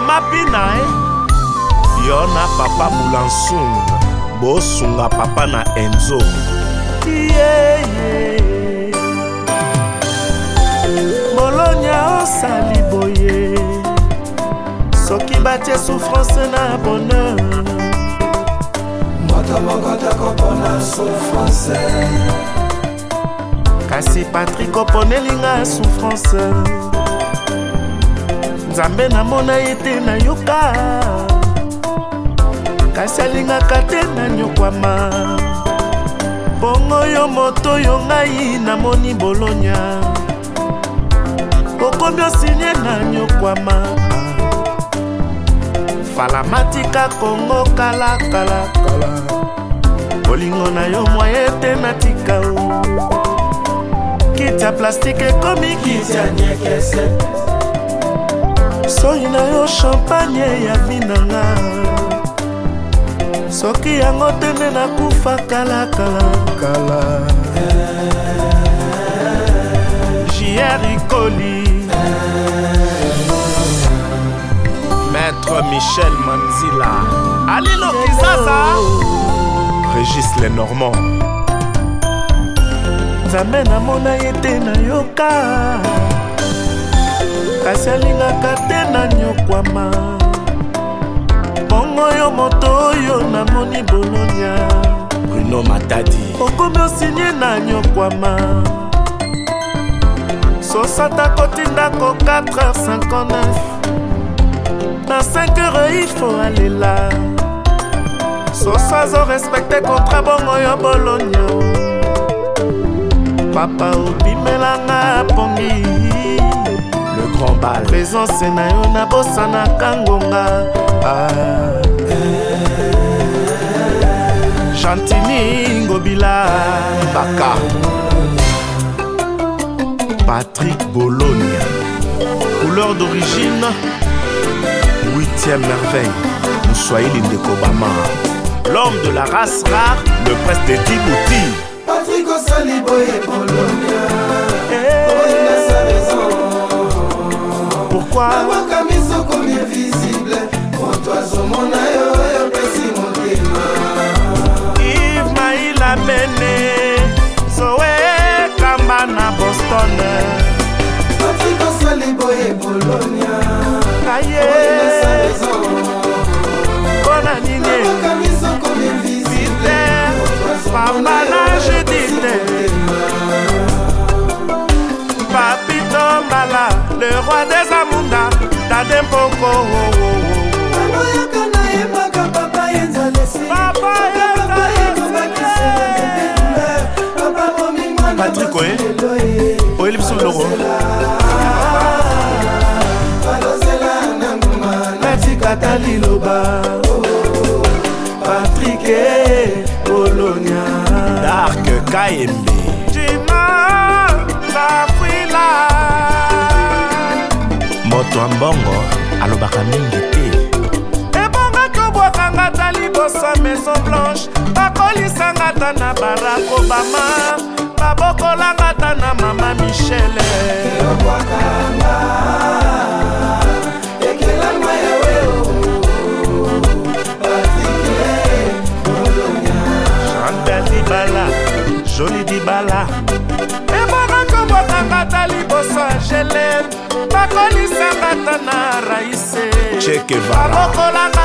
mama mpe na ye yo na papa bulansung bosunga papa na enzo yeah, yeah. bolonya osali boye soki batie souffrance na bonheur moto moko tekopona souffrance kasi patrik oponelinga souffrance nzambe namona ye te nayoka kasi alingaka te nanyokwama bongo yo moto oyo ngai namoni bolonya okomi osinie nanyokwama falamatika kongo kalakalakala bolingo na yo mwa ete natika o kiti ya plastike ekomi kiti ya nyekese soi na yo champagne ya vinanga soki yango te nde nakufa kalakalakala jierikoli maître michel manzila alilokizaza régis le normand nzambe namona ye te nayoka kasi alingaka te na nyokwama mongo yo moto oyo namoni bolonia bruno matadi okomi osinye na nyokwama sosata koti ndako 4h59 na 5h ifo alela soso azorespecte kontra bongo yo bolonia papa obimelanga pongi grand bal présence na yo nabosanaka ngonga ah. chantini ngobila baka patrick bologne couleur d'origine 8e merveille moswahili ndeko bama l'homme de la race rare le prince de dibouti patrick osali boye bologne nazomona yo oyo pesi motema ive maila bene zoe kamba na boston patrik osali boye bolonia kaye mpona ninivisite pambana judite papito mbala le roi des amunda tadempongo Eh? biloko e oyeli biso biloko kata liloba patrike polonia dark kaembe moto ya mbongo alobaka mingi te ebongaki obwakanga ta liboso maison blanche bakolisanga ta na barack obama obokolanga ta na mama michele dibala joli dibala ebongaka bwakanga ta liboso angele bakolisanga ta na raise babokolanga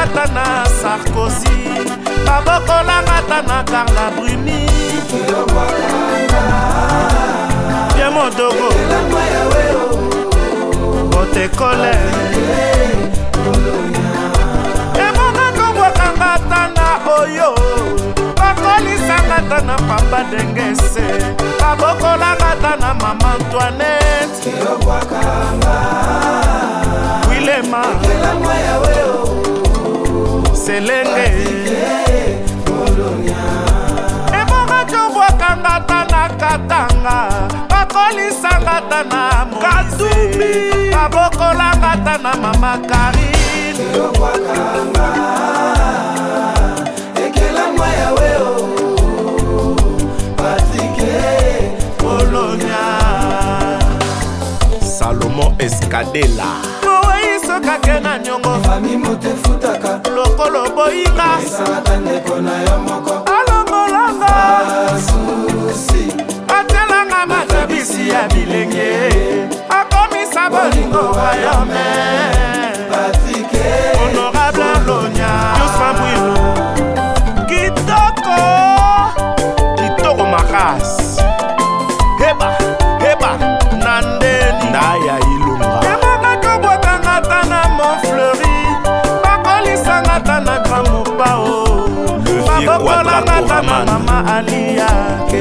nanga ta na sarkozy maboko nanga ta na karla bruni bien modogo otekole emonga kobwakanga ta na oyo bakolisanga ta na papa dengese babokolanga ta na mama antoinette wilema selenge ebonga tobwakanga ta na katanga bakolisanga ta na katumi babokolanga ta na mama karine Salomo Escadela soka ke na nyongo lokolo boyinga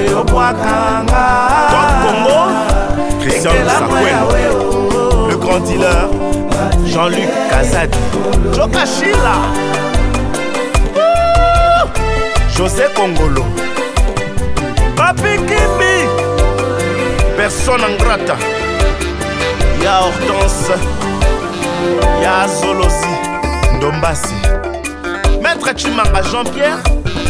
obwakanga congo christian sakweno le grand dealer jean-luc kazadi jokashila josé kongolo papikimbi personne ingrata ya hortense ya zolosi ndombasi maître chimanga jean-pierre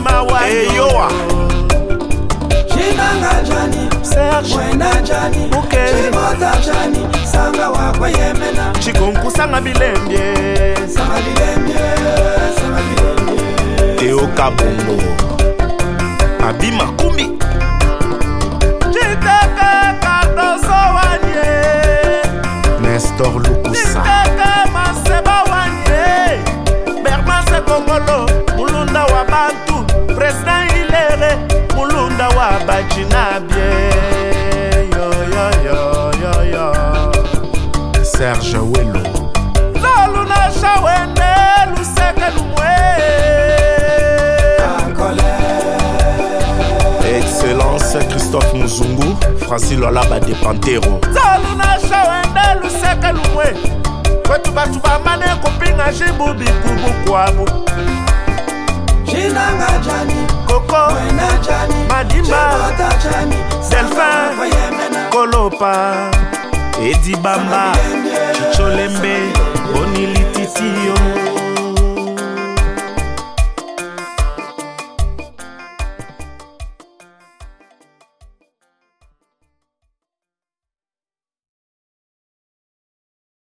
Juma wa Eyoa Jinanga Jani Serge Mwena Jani Mukeli Chimota Jani Sanga wakwa Yemena Chikunku Sanga Bilembye Sanga Bilembye Sanga Bilembye Teo Kabumbo Abima Kumbi maji na bie yo yo yo yo yo serge welo lolu na shawene luseke lumwe excellence christophe muzungu francil olaba de pantero zolu na shawene luseke lumwe kwetu bato bamane kopinga jibu bikubu kwabu Jinanga Jani, Coco, Jani, Madimba, Jani, Delphin, Kolopa, Edibamba, Bamba, Chicholembe, Bonili Titio.